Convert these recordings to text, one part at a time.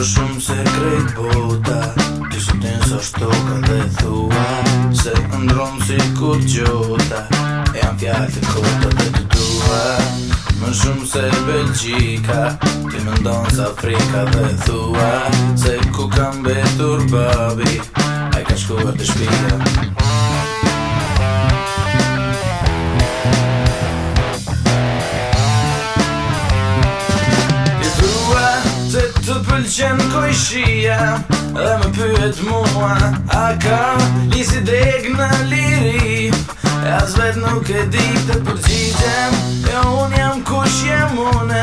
Më shumë se krejt bota Ti sotin së shto kanë dhe thua Se të ndronë si kur gjota E janë fjallë të kota dhe të tua Më shumë se Belgjika Ti më ndonë së Afrika dhe thua Se ku kam betur babi ka shkuar të shpia Më shumë se Belgjika pëlqen koj shia Dhe më pyet mua A ka lisi deg në liri As vet nuk e di të përgjitem e unë jam kush jem une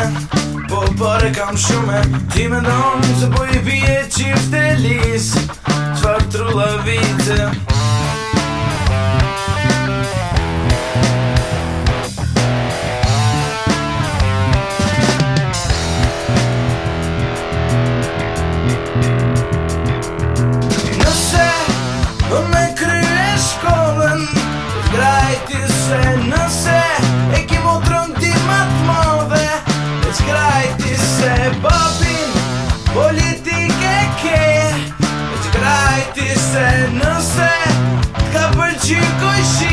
Po pare kam shume Ti me donë se po i vje qifte lis Qfar trullë vite Qfar nëse ka përqyrë koçi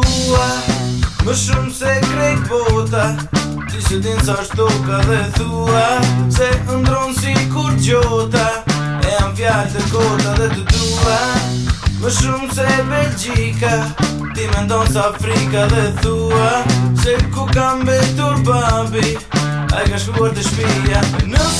dua Më shumë se krejt bota Ti se din sa shtoka dhe thua Se ndronë si kur gjota E am fjallë të kota dhe të dua Më shumë se Belgjika Ti me ndonë sa frika dhe thua Se ku kam betur babi A i ka shkuar të shpia Nësë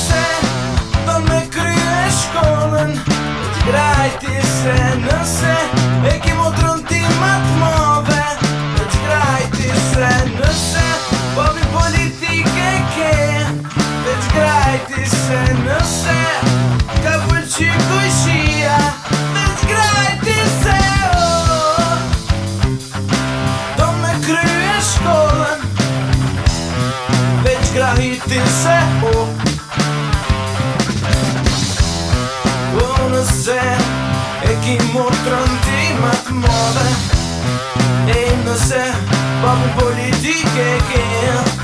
Më të rëndim atë E nëse Po më politike kënë